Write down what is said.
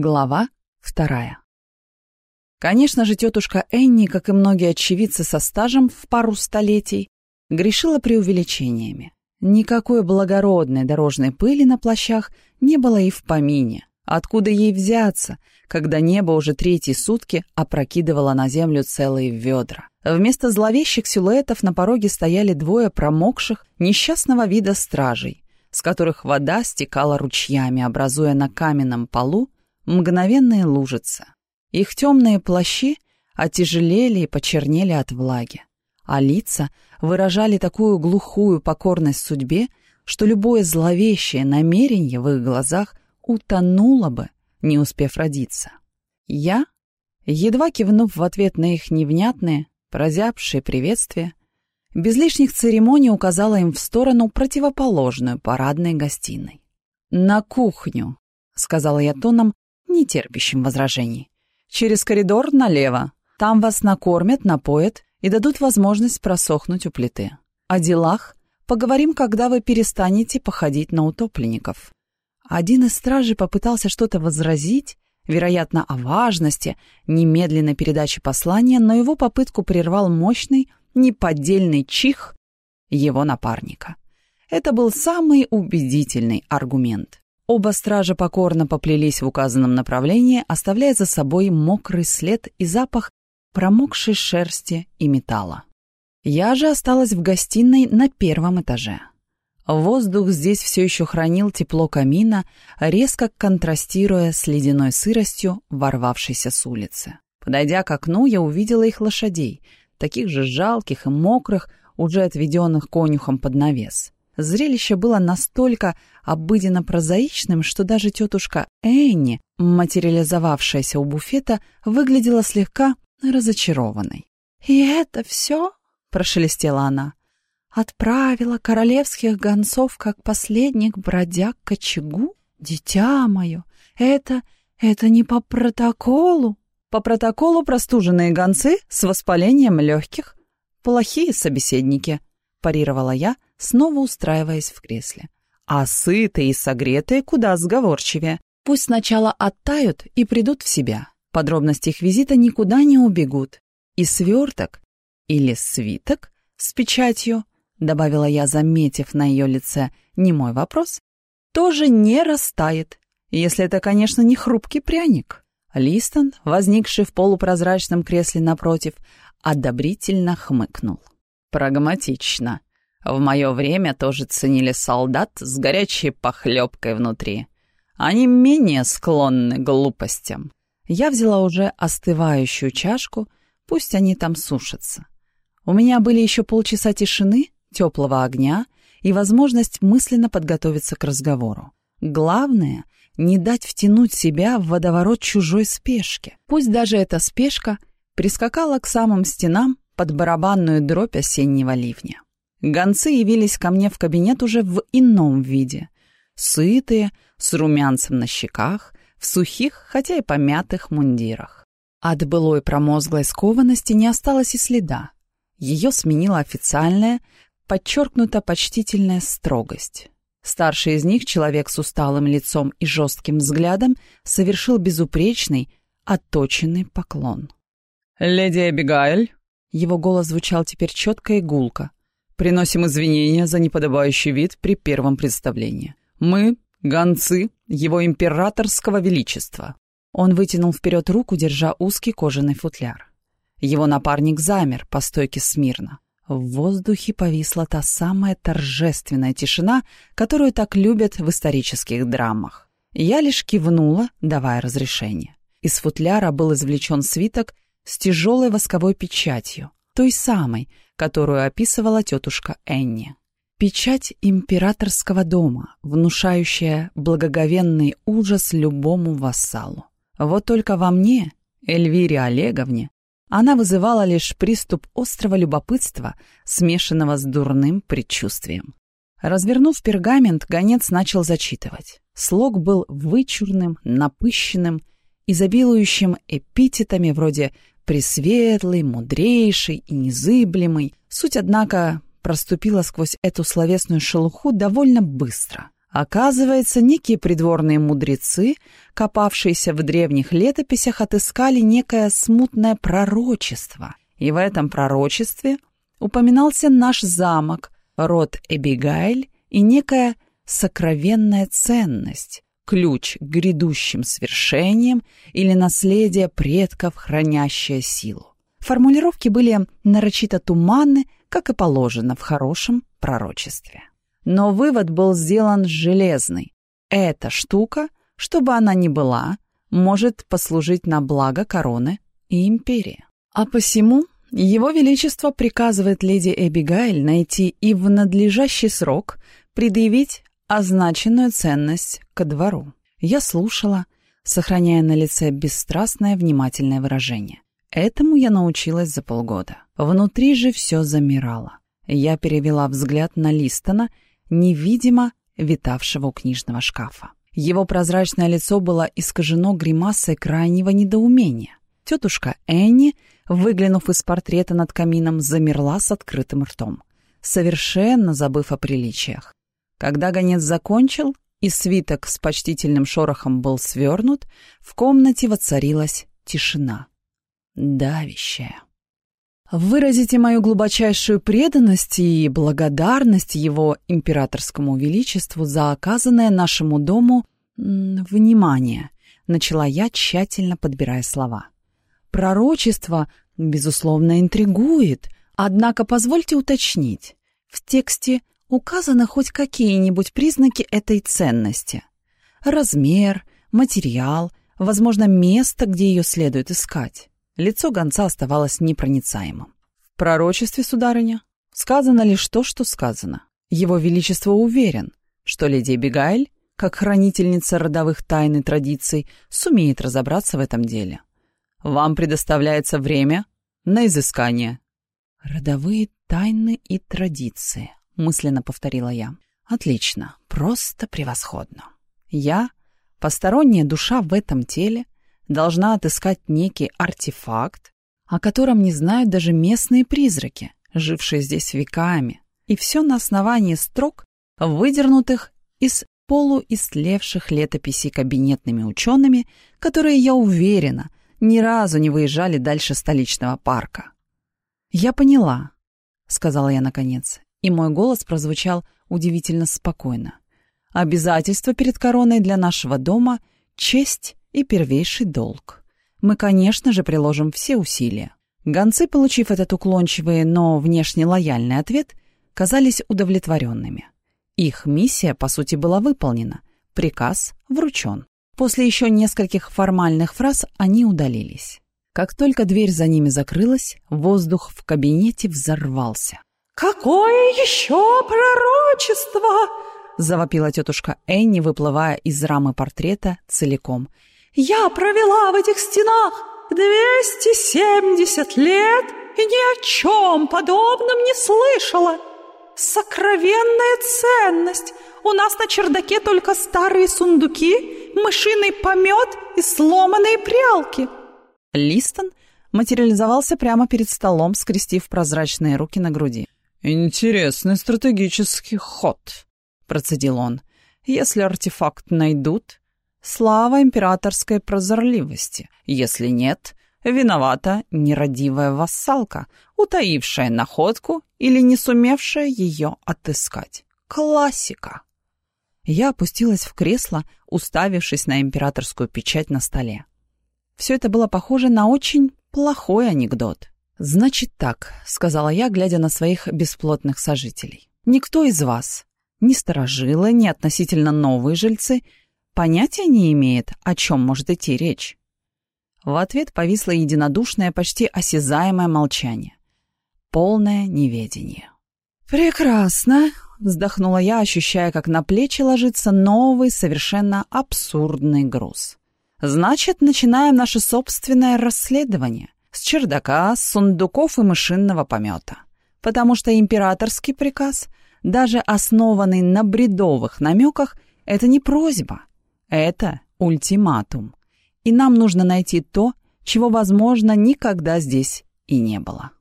Глава вторая. Конечно же, тетушка Энни, как и многие очевидцы со стажем в пару столетий, грешила преувеличениями. Никакой благородной дорожной пыли на плащах не было и в помине. Откуда ей взяться, когда небо уже третьи сутки опрокидывало на землю целые ведра? Вместо зловещих силуэтов на пороге стояли двое промокших, несчастного вида стражей, с которых вода стекала ручьями, образуя на каменном полу мгновенные лужица, Их темные плащи отяжелели и почернели от влаги, а лица выражали такую глухую покорность судьбе, что любое зловещее намерение в их глазах утонуло бы, не успев родиться. Я, едва кивнув в ответ на их невнятные, прозябшие приветствия, без лишних церемоний указала им в сторону противоположную парадной гостиной. «На кухню», — сказала я тоном, не терпящим возражений. «Через коридор налево. Там вас накормят, напоят и дадут возможность просохнуть у плиты. О делах поговорим, когда вы перестанете походить на утопленников». Один из стражей попытался что-то возразить, вероятно, о важности немедленной передачи послания, но его попытку прервал мощный, неподдельный чих его напарника. Это был самый убедительный аргумент. Оба стража покорно поплелись в указанном направлении, оставляя за собой мокрый след и запах промокшей шерсти и металла. Я же осталась в гостиной на первом этаже. Воздух здесь все еще хранил тепло камина, резко контрастируя с ледяной сыростью, ворвавшейся с улицы. Подойдя к окну, я увидела их лошадей, таких же жалких и мокрых, уже отведенных конюхом под навес. Зрелище было настолько обыденно прозаичным, что даже тетушка Энни, материализовавшаяся у буфета, выглядела слегка разочарованной. «И это все?» — прошелестела она. «Отправила королевских гонцов как последних бродяг к очагу? Дитя мое, это... это не по протоколу!» По протоколу простуженные гонцы с воспалением легких. Плохие собеседники, парировала я, снова устраиваясь в кресле. А сытые и согретые куда сговорчивее. Пусть сначала оттают и придут в себя. Подробности их визита никуда не убегут. И сверток, или свиток с печатью, добавила я, заметив на ее лице немой вопрос, тоже не растает, если это, конечно, не хрупкий пряник. Листон, возникший в полупрозрачном кресле напротив, одобрительно хмыкнул. «Прагматично», в мое время тоже ценили солдат с горячей похлебкой внутри. Они менее склонны к глупостям. Я взяла уже остывающую чашку, пусть они там сушатся. У меня были еще полчаса тишины, теплого огня и возможность мысленно подготовиться к разговору. Главное — не дать втянуть себя в водоворот чужой спешки. Пусть даже эта спешка прискакала к самым стенам под барабанную дробь осеннего ливня. Гонцы явились ко мне в кабинет уже в ином виде. Сытые, с румянцем на щеках, в сухих, хотя и помятых мундирах. От былой промозглой скованности не осталось и следа. Ее сменила официальная, подчеркнута почтительная строгость. Старший из них, человек с усталым лицом и жестким взглядом, совершил безупречный, отточенный поклон. «Леди Эбигайль!» Его голос звучал теперь четко и гулко, Приносим извинения за неподобающий вид при первом представлении. Мы — гонцы его императорского величества». Он вытянул вперед руку, держа узкий кожаный футляр. Его напарник замер по стойке смирно. В воздухе повисла та самая торжественная тишина, которую так любят в исторических драмах. Я лишь кивнула, давая разрешение. Из футляра был извлечен свиток с тяжелой восковой печатью, той самой, которую описывала тетушка Энни. Печать императорского дома, внушающая благоговенный ужас любому вассалу. Вот только во мне, Эльвире Олеговне, она вызывала лишь приступ острого любопытства, смешанного с дурным предчувствием. Развернув пергамент, гонец начал зачитывать. Слог был вычурным, напыщенным, изобилующим эпитетами вроде пресветлый, мудрейший и незыблемый. Суть, однако, проступила сквозь эту словесную шелуху довольно быстро. Оказывается, некие придворные мудрецы, копавшиеся в древних летописях, отыскали некое смутное пророчество. И в этом пророчестве упоминался наш замок, род Эбигайль и некая сокровенная ценность, ключ к грядущим свершениям или наследие предков, хранящее силу. Формулировки были нарочито туманны, как и положено в хорошем пророчестве. Но вывод был сделан железный. Эта штука, чтобы она ни была, может послужить на благо короны и империи. А посему его Величество приказывает леди Эбигайль найти и в надлежащий срок предъявить означенную ценность ко двору. Я слушала, сохраняя на лице бесстрастное внимательное выражение. Этому я научилась за полгода. Внутри же все замирало. Я перевела взгляд на Листона, невидимо витавшего у книжного шкафа. Его прозрачное лицо было искажено гримасой крайнего недоумения. Тетушка Энни, выглянув из портрета над камином, замерла с открытым ртом, совершенно забыв о приличиях. Когда гонец закончил, и свиток с почтительным шорохом был свернут, в комнате воцарилась тишина. Давящая. «Выразите мою глубочайшую преданность и благодарность его императорскому величеству за оказанное нашему дому внимание», начала я, тщательно подбирая слова. «Пророчество, безусловно, интригует, однако позвольте уточнить. В тексте указаны хоть какие-нибудь признаки этой ценности. Размер, материал, возможно, место, где ее следует искать. Лицо гонца оставалось непроницаемым. В пророчестве, сударыня, сказано лишь то, что сказано. Его Величество уверен, что леди Бегаэль, как хранительница родовых тайн и традиций, сумеет разобраться в этом деле. Вам предоставляется время на изыскание. Родовые тайны и традиции мысленно повторила я. Отлично, просто превосходно. Я, посторонняя душа в этом теле, должна отыскать некий артефакт, о котором не знают даже местные призраки, жившие здесь веками, и все на основании строк, выдернутых из полуистлевших летописей кабинетными учеными, которые, я уверена, ни разу не выезжали дальше столичного парка. «Я поняла», — сказала я наконец и мой голос прозвучал удивительно спокойно. Обязательство перед короной для нашего дома — честь и первейший долг. Мы, конечно же, приложим все усилия». Гонцы, получив этот уклончивый, но внешне лояльный ответ, казались удовлетворенными. Их миссия, по сути, была выполнена, приказ вручен. После еще нескольких формальных фраз они удалились. Как только дверь за ними закрылась, воздух в кабинете взорвался. «Какое еще пророчество?» — завопила тетушка Энни, выплывая из рамы портрета целиком. «Я провела в этих стенах 270 лет и ни о чем подобном не слышала. Сокровенная ценность! У нас на чердаке только старые сундуки, мышиный помет и сломанные прялки!» Листон материализовался прямо перед столом, скрестив прозрачные руки на груди. «Интересный стратегический ход», — процедил он. «Если артефакт найдут, слава императорской прозорливости. Если нет, виновата нерадивая вассалка, утаившая находку или не сумевшая ее отыскать. Классика!» Я опустилась в кресло, уставившись на императорскую печать на столе. Все это было похоже на очень плохой анекдот. «Значит так», — сказала я, глядя на своих бесплотных сожителей. «Никто из вас, ни старожилы, ни относительно новые жильцы, понятия не имеет, о чем может идти речь». В ответ повисло единодушное, почти осязаемое молчание. Полное неведение. «Прекрасно!» — вздохнула я, ощущая, как на плечи ложится новый, совершенно абсурдный груз. «Значит, начинаем наше собственное расследование с чердака, с сундуков и машинного помета. Потому что императорский приказ, даже основанный на бредовых намеках, это не просьба, это ультиматум. И нам нужно найти то, чего, возможно, никогда здесь и не было.